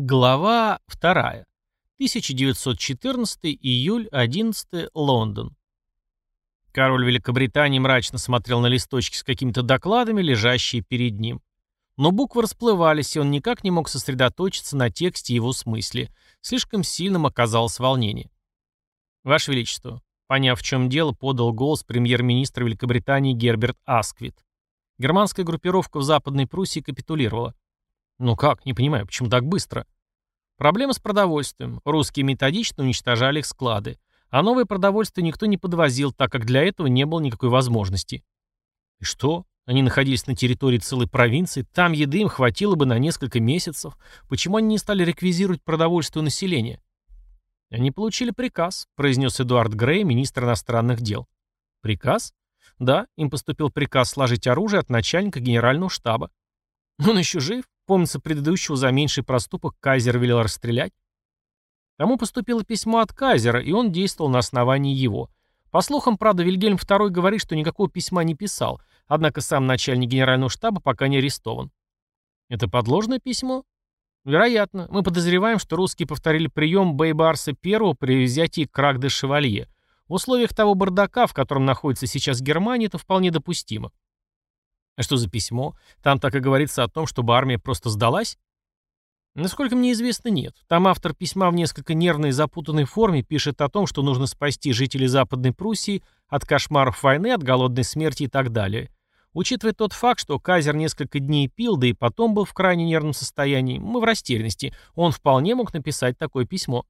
Глава 2. 1914 июль 11 Лондон. Король Великобритании мрачно смотрел на листочки с какими-то докладами, лежащие перед ним. Но буквы расплывались, и он никак не мог сосредоточиться на тексте и его смысле. Слишком сильным оказалось волнение. «Ваше Величество», поняв, в чем дело, подал голос премьер-министр Великобритании Герберт Асквит. Германская группировка в Западной Пруссии капитулировала. Ну как, не понимаю, почему так быстро? Проблема с продовольствием. Русские методично уничтожали их склады. А новое продовольствие никто не подвозил, так как для этого не было никакой возможности. И что? Они находились на территории целой провинции, там еды им хватило бы на несколько месяцев. Почему они не стали реквизировать продовольствие у населения? Они получили приказ, произнес Эдуард Грей, министр иностранных дел. Приказ? Да, им поступил приказ сложить оружие от начальника генерального штаба. Он еще жив? Помнится, предыдущего за меньший проступок Кайзер велел расстрелять. Тому поступило письмо от Кайзера, и он действовал на основании его. По слухам, правда, Вильгельм II говорит, что никакого письма не писал, однако сам начальник генерального штаба пока не арестован. Это подложное письмо? Вероятно. Мы подозреваем, что русские повторили прием Бейбарса I при взятии Крак-де-Шевалье. В условиях того бардака, в котором находится сейчас Германия, это вполне допустимо. А что за письмо? Там так и говорится о том, чтобы армия просто сдалась? Насколько мне известно, нет. Там автор письма в несколько нервной и запутанной форме пишет о том, что нужно спасти жителей Западной Пруссии от кошмаров войны, от голодной смерти и так далее. Учитывая тот факт, что Казер несколько дней пил, да и потом был в крайне нервном состоянии, мы в растерянности, он вполне мог написать такое письмо.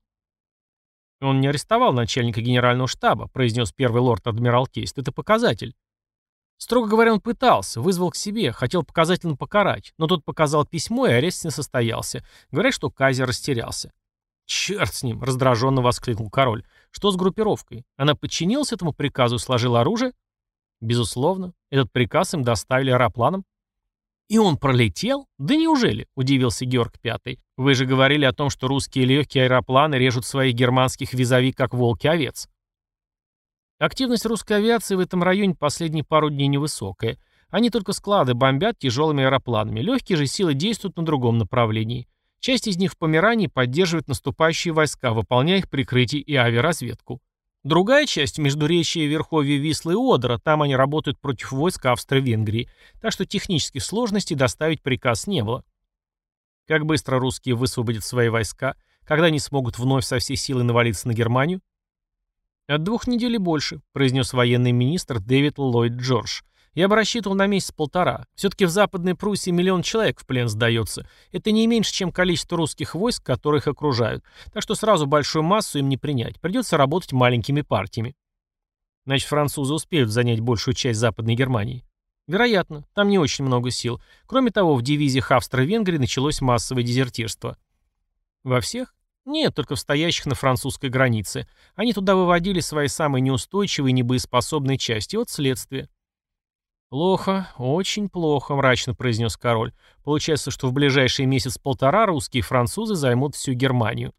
«Он не арестовал начальника генерального штаба», произнес первый лорд Адмиралтейств. «Это показатель». Строго говоря, он пытался, вызвал к себе, хотел показательно покарать, но тот показал письмо, и арест не состоялся. Говорят, что Казер растерялся. «Черт с ним!» — раздраженно воскликнул король. «Что с группировкой? Она подчинилась этому приказу и сложила оружие?» «Безусловно. Этот приказ им доставили аэропланом». «И он пролетел? Да неужели?» — удивился Георг Пятый. «Вы же говорили о том, что русские легкие аэропланы режут своих германских визави, как волки овец». Активность русской авиации в этом районе последние пару дней невысокая. Они только склады бомбят тяжелыми аэропланами. Легкие же силы действуют на другом направлении. Часть из них в Померании поддерживает наступающие войска, выполняя их прикрытие и авиаразведку. Другая часть – междуречия Верховья Вислы и Одера, там они работают против войск Австро-Венгрии, так что технических сложностей доставить приказ не было. Как быстро русские высвободят свои войска, когда они смогут вновь со всей силы навалиться на Германию? «От двух недель и больше», — произнес военный министр Дэвид Ллойд Джордж. «Я бы рассчитывал на месяц-полтора. Все-таки в Западной Пруссии миллион человек в плен сдается. Это не меньше, чем количество русских войск, которые их окружают. Так что сразу большую массу им не принять. Придется работать маленькими партиями». Значит, французы успеют занять большую часть Западной Германии. Вероятно, там не очень много сил. Кроме того, в дивизиях Австро-Венгрии началось массовое дезертирство. Во всех? Нет, только в стоящих на французской границе. Они туда выводили свои самые неустойчивые и небоеспособные части. Вот следствие. «Плохо, очень плохо», — мрачно произнес король. «Получается, что в ближайший месяц-полтора русские и французы займут всю Германию».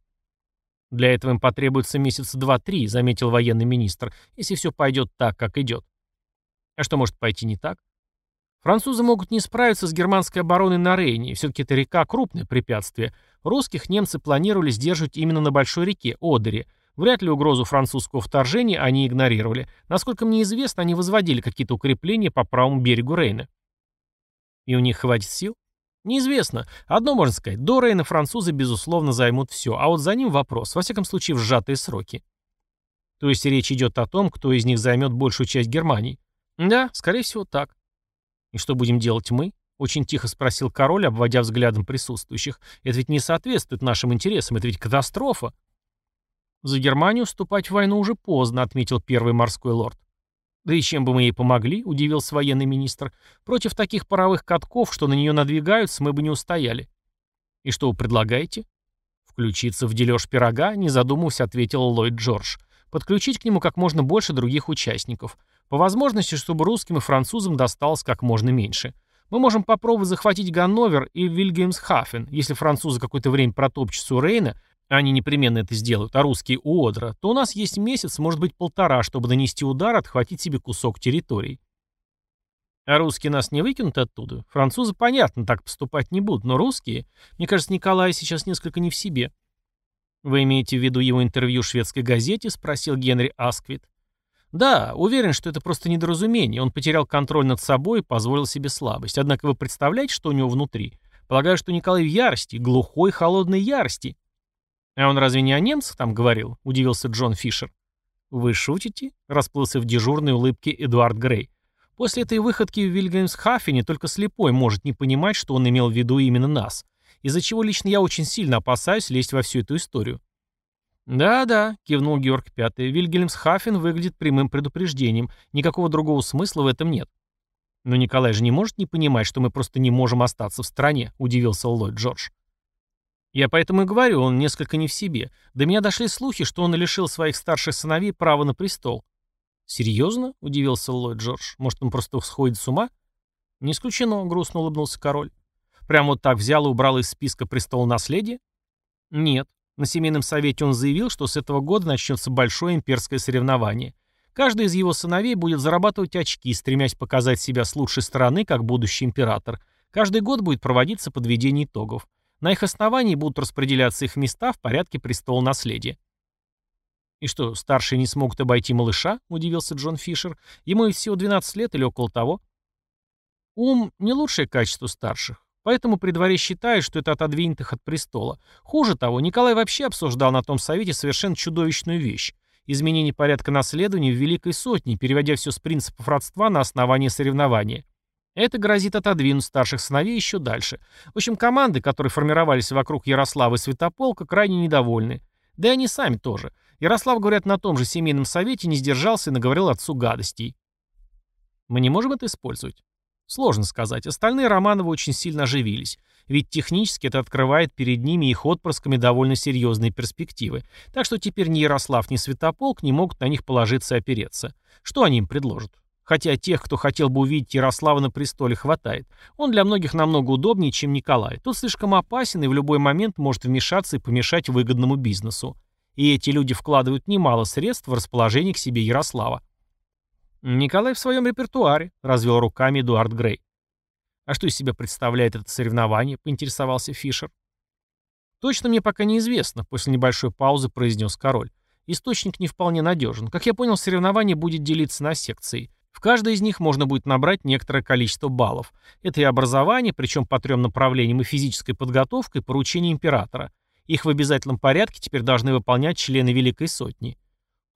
«Для этого им потребуется месяца два-три», — заметил военный министр, «если все пойдет так, как идет». «А что может пойти не так?» Французы могут не справиться с германской обороной на Рейне, все-таки это река – крупное препятствие. Русских немцы планировали сдерживать именно на большой реке, Одере. Вряд ли угрозу французского вторжения они игнорировали. Насколько мне известно, они возводили какие-то укрепления по правому берегу Рейна. И у них хватит сил? Неизвестно. Одно можно сказать. До Рейна французы, безусловно, займут все. А вот за ним вопрос. Во всяком случае, в сжатые сроки. То есть речь идет о том, кто из них займет большую часть Германии. Да, скорее всего, так. «И что будем делать мы?» — очень тихо спросил король, обводя взглядом присутствующих. «Это ведь не соответствует нашим интересам, это ведь катастрофа». «За Германию вступать в войну уже поздно», — отметил первый морской лорд. «Да и чем бы мы ей помогли?» — удивился военный министр. «Против таких паровых катков, что на нее надвигаются, мы бы не устояли». «И что вы предлагаете?» «Включиться в дележ пирога», — не задумываясь, ответил Ллойд Джордж. «Подключить к нему как можно больше других участников. По возможности, чтобы русским и французам досталось как можно меньше. Мы можем попробовать захватить Ганновер и Вильгельмсхафен. Если французы какое-то время протопчутся у Рейна, они непременно это сделают, а русские у Одра, то у нас есть месяц, может быть полтора, чтобы нанести удар, отхватить себе кусок территории. А русские нас не выкинут оттуда? Французы, понятно, так поступать не будут, но русские... Мне кажется, Николай сейчас несколько не в себе. «Вы имеете в виду его интервью шведской газете?» — спросил Генри Асквит. «Да, уверен, что это просто недоразумение. Он потерял контроль над собой и позволил себе слабость. Однако вы представляете, что у него внутри? Полагаю, что Николай в ярости, глухой, холодной ярости». «А он разве не о немцах там говорил?» — удивился Джон Фишер. «Вы шутите?» — расплылся в дежурной улыбке Эдуард Грей. После этой выходки в Вильгельмсхафене только слепой может не понимать, что он имел в виду именно нас, из-за чего лично я очень сильно опасаюсь лезть во всю эту историю. «Да-да», — кивнул Георг Пятый, — «Вильгельмсхафен выглядит прямым предупреждением. Никакого другого смысла в этом нет». «Но Николай же не может не понимать, что мы просто не можем остаться в стране», — удивился Ллойд Джордж. «Я поэтому и говорю, он несколько не в себе. До меня дошли слухи, что он лишил своих старших сыновей права на престол. «Серьезно?» — удивился Ллойд Джордж. «Может, он просто сходит с ума?» «Не исключено», — грустно улыбнулся король. «Прям вот так взял и убрал из списка престол наследия?» «Нет. На семейном совете он заявил, что с этого года начнется большое имперское соревнование. Каждый из его сыновей будет зарабатывать очки, стремясь показать себя с лучшей стороны, как будущий император. Каждый год будет проводиться подведение итогов. На их основании будут распределяться их места в порядке престола наследия. «И что, старшие не смогут обойти малыша?» — удивился Джон Фишер. «Ему ведь всего 12 лет или около того». «Ум — не лучшее качество старших. Поэтому при дворе считают, что это отодвинет их от престола. Хуже того, Николай вообще обсуждал на том совете совершенно чудовищную вещь — изменение порядка наследования в Великой Сотне, переводя все с принципов родства на основание соревнования. Это грозит отодвинуть старших сыновей еще дальше. В общем, команды, которые формировались вокруг Ярослава и Святополка, крайне недовольны. Да и они сами тоже. Ярослав, говорят, на том же семейном совете не сдержался и наговорил отцу гадостей. Мы не можем это использовать? Сложно сказать. Остальные Романовы очень сильно оживились. Ведь технически это открывает перед ними их отпрысками довольно серьезные перспективы. Так что теперь ни Ярослав, ни Святополк не могут на них положиться и опереться. Что они им предложат? Хотя тех, кто хотел бы увидеть Ярослава на престоле, хватает. Он для многих намного удобнее, чем Николай. Тут слишком опасен и в любой момент может вмешаться и помешать выгодному бизнесу. И эти люди вкладывают немало средств в расположение к себе Ярослава. «Николай в своем репертуаре», — развел руками Эдуард Грей. «А что из себя представляет это соревнование?» — поинтересовался Фишер. «Точно мне пока неизвестно», — после небольшой паузы произнес король. «Источник не вполне надежен. Как я понял, соревнование будет делиться на секции. В каждой из них можно будет набрать некоторое количество баллов. Это и образование, причем по трем направлениям, и физическая подготовка, и поручение императора. Их в обязательном порядке теперь должны выполнять члены Великой Сотни.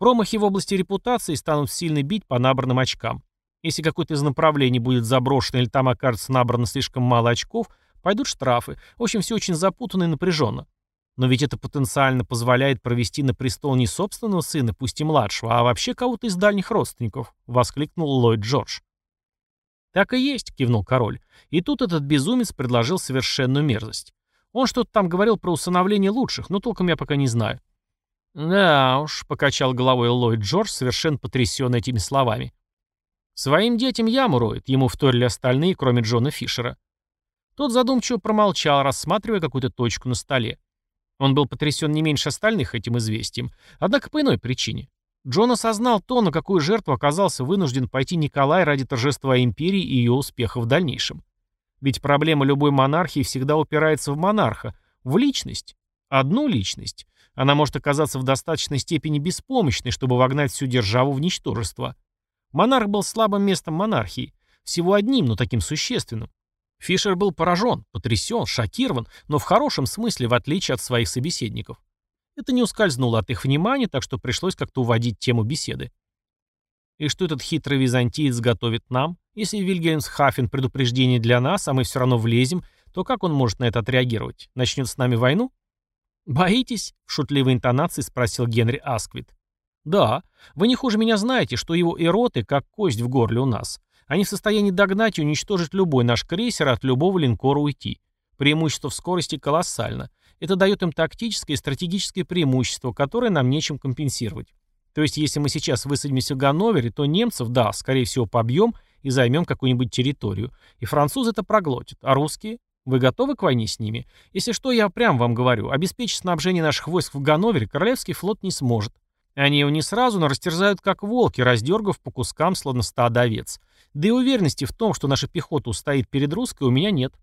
Промахи в области репутации станут сильно бить по набранным очкам. Если какое-то из направлений будет заброшено или там окажется набрано слишком мало очков, пойдут штрафы. В общем, все очень запутанно и напряженно. Но ведь это потенциально позволяет провести на престол не собственного сына, пусть и младшего, а вообще кого-то из дальних родственников», — воскликнул Ллойд Джордж. «Так и есть», — кивнул король. И тут этот безумец предложил совершенную мерзость. Он что-то там говорил про усыновление лучших, но толком я пока не знаю. «Да уж», — покачал головой Ллойд Джордж, совершенно потрясен этими словами. «Своим детям яму роет», — ему вторили остальные, кроме Джона Фишера. Тот задумчиво промолчал, рассматривая какую-то точку на столе. Он был потрясен не меньше остальных этим известием, однако по иной причине. Джон осознал то, на какую жертву оказался вынужден пойти Николай ради торжества империи и ее успеха в дальнейшем. Ведь проблема любой монархии всегда упирается в монарха, в личность. Одну личность. Она может оказаться в достаточной степени беспомощной, чтобы вогнать всю державу в ничтожество. Монарх был слабым местом монархии. Всего одним, но таким существенным. Фишер был поражен, потрясен, шокирован, но в хорошем смысле, в отличие от своих собеседников. Это не ускользнуло от их внимания, так что пришлось как-то уводить тему беседы. И что этот хитрый византиец готовит нам? Если Вильгельмсхафен предупреждение для нас, а мы все равно влезем, то как он может на это отреагировать? Начнет с нами войну? «Боитесь?» — в шутливой интонации спросил Генри Асквит. «Да. Вы не хуже меня знаете, что его эроты как кость в горле у нас. Они в состоянии догнать и уничтожить любой наш крейсер, от любого линкора уйти. Преимущество в скорости колоссально. Это дает им тактическое и стратегическое преимущество, которое нам нечем компенсировать. То есть, если мы сейчас высадимся в Ганновере, то немцев, да, скорее всего, побьем и займем какую-нибудь территорию. И французы это проглотят. А русские? Вы готовы к войне с ними? Если что, я прям вам говорю, обеспечить снабжение наших войск в Ганновере Королевский флот не сможет. Они его не сразу, но растерзают как волки, раздергав по кускам, словно стадо овец. Да и уверенности в том, что наша пехота устоит перед русской, у меня нет.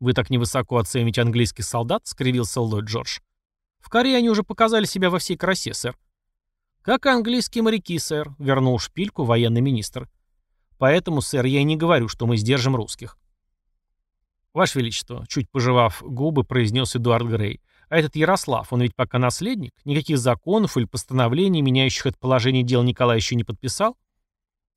«Вы так невысоко оцениваете английских солдат?» — скривился Ллойд Джордж. «В Корее они уже показали себя во всей красе, сэр». «Как английские моряки, сэр», — вернул шпильку военный министр. «Поэтому, сэр, я и не говорю, что мы сдержим русских». «Ваше Величество», — чуть пожевав губы, произнес Эдуард Грей, «а этот Ярослав, он ведь пока наследник? Никаких законов или постановлений, меняющих это положение дел, Николай еще не подписал?»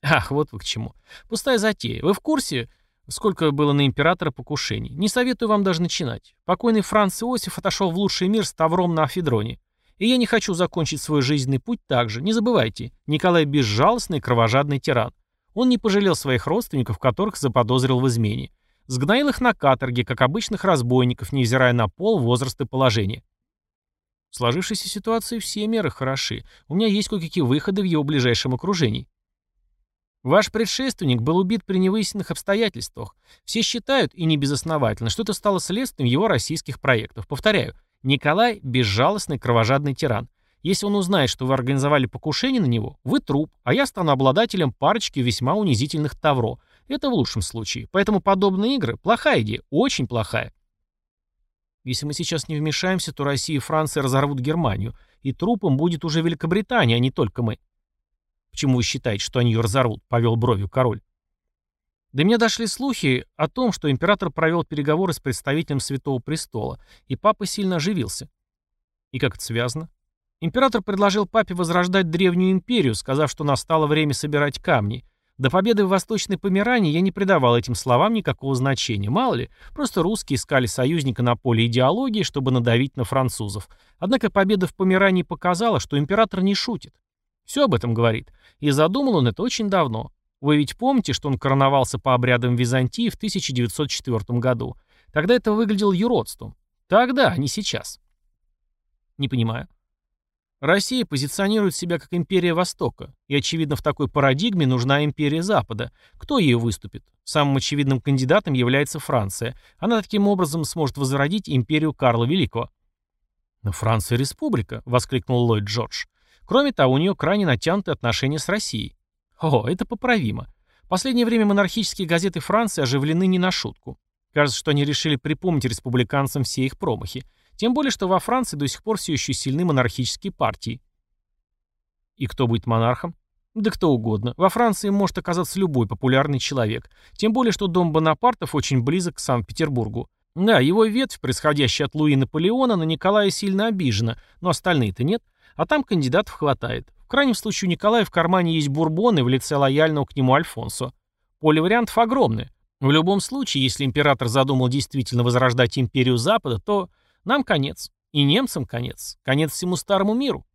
«Ах, вот вы к чему. Пустая затея. Вы в курсе, сколько было на императора покушений? Не советую вам даже начинать. Покойный Франц Иосиф отошел в лучший мир с тавром на Афедроне. И я не хочу закончить свой жизненный путь так же. Не забывайте, Николай безжалостный кровожадный тиран. Он не пожалел своих родственников, которых заподозрил в измене. Сгноил их на каторге, как обычных разбойников, невзирая на пол, возраст и положение. В сложившейся ситуации все меры хороши. У меня есть кое-какие выходы в его ближайшем окружении. Ваш предшественник был убит при невыясненных обстоятельствах. Все считают, и не безосновательно, что это стало следствием его российских проектов. Повторяю, Николай – безжалостный кровожадный тиран. Если он узнает, что вы организовали покушение на него, вы труп, а я стану обладателем парочки весьма унизительных тавро. Это в лучшем случае. Поэтому подобные игры – плохая идея, очень плохая. Если мы сейчас не вмешаемся, то Россия и Франция разорвут Германию, и трупом будет уже Великобритания, а не только мы. Почему вы считаете, что они ее разорвут? Повел бровью король. До меня дошли слухи о том, что император провел переговоры с представителем Святого Престола, и папа сильно оживился. И как это связано? Император предложил папе возрождать древнюю империю, сказав, что настало время собирать камни. До победы в Восточной Померании я не придавал этим словам никакого значения. Мало ли, просто русские искали союзника на поле идеологии, чтобы надавить на французов. Однако победа в Померании показала, что император не шутит. Все об этом говорит. И задумал он это очень давно. Вы ведь помните, что он короновался по обрядам Византии в 1904 году? Тогда это выглядело юродством. Тогда, а не сейчас. Не понимаю. Россия позиционирует себя как империя Востока, и, очевидно, в такой парадигме нужна империя Запада. Кто ее выступит? Самым очевидным кандидатом является Франция. Она таким образом сможет возродить империю Карла Великого. «Но Франция республика», — воскликнул Ллойд Джордж. «Кроме того, у нее крайне натянутые отношения с Россией. О, это поправимо. В последнее время монархические газеты Франции оживлены не на шутку. Кажется, что они решили припомнить республиканцам все их промахи. Тем более, что во Франции до сих пор все еще сильны монархические партии. И кто будет монархом? Да кто угодно. Во Франции может оказаться любой популярный человек. Тем более, что дом Бонапартов очень близок к Санкт-Петербургу. Да, его ветвь, происходящая от Луи Наполеона, на Николая сильно обижена, но остальные-то нет. А там кандидатов хватает. В крайнем случае у Николая в кармане есть бурбоны в лице лояльного к нему Альфонсо. Поле вариантов огромное. В любом случае, если император задумал действительно возрождать империю Запада, то нам конец. И немцам конец. Конец всему старому миру.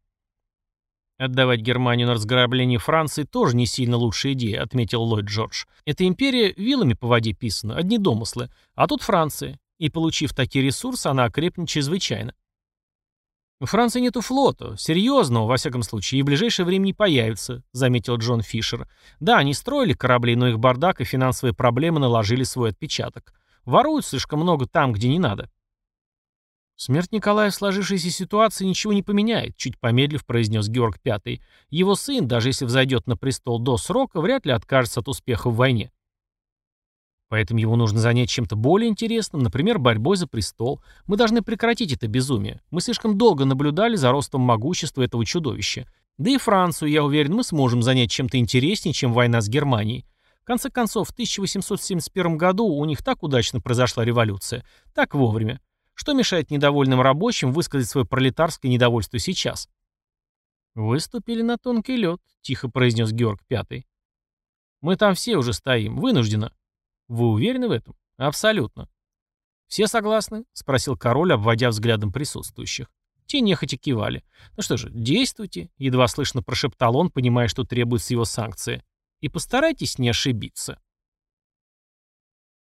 Отдавать Германию на разграбление Франции тоже не сильно лучшая идея, отметил Ллойд Джордж. Эта империя вилами по воде писана, одни домыслы. А тут Франция. И получив такие ресурсы, она окрепнет чрезвычайно. «У Франции нету флота. Серьезного, во всяком случае, и в ближайшее время не появится», — заметил Джон Фишер. «Да, они строили корабли, но их бардак и финансовые проблемы наложили свой отпечаток. Воруют слишком много там, где не надо». «Смерть Николая в сложившейся ситуации ничего не поменяет», — чуть помедлив произнес Георг V. «Его сын, даже если взойдет на престол до срока, вряд ли откажется от успеха в войне». Поэтому его нужно занять чем-то более интересным, например, борьбой за престол. Мы должны прекратить это безумие. Мы слишком долго наблюдали за ростом могущества этого чудовища. Да и Францию, я уверен, мы сможем занять чем-то интереснее, чем война с Германией. В конце концов, в 1871 году у них так удачно произошла революция. Так вовремя. Что мешает недовольным рабочим высказать свое пролетарское недовольство сейчас? «Выступили на тонкий лед», — тихо произнес Георг Пятый. «Мы там все уже стоим, вынужденно. Вы уверены в этом? Абсолютно. Все согласны? Спросил король, обводя взглядом присутствующих. Те нехотя кивали. Ну что же, действуйте, едва слышно прошептал он, понимая, что требуется его санкция. И постарайтесь не ошибиться.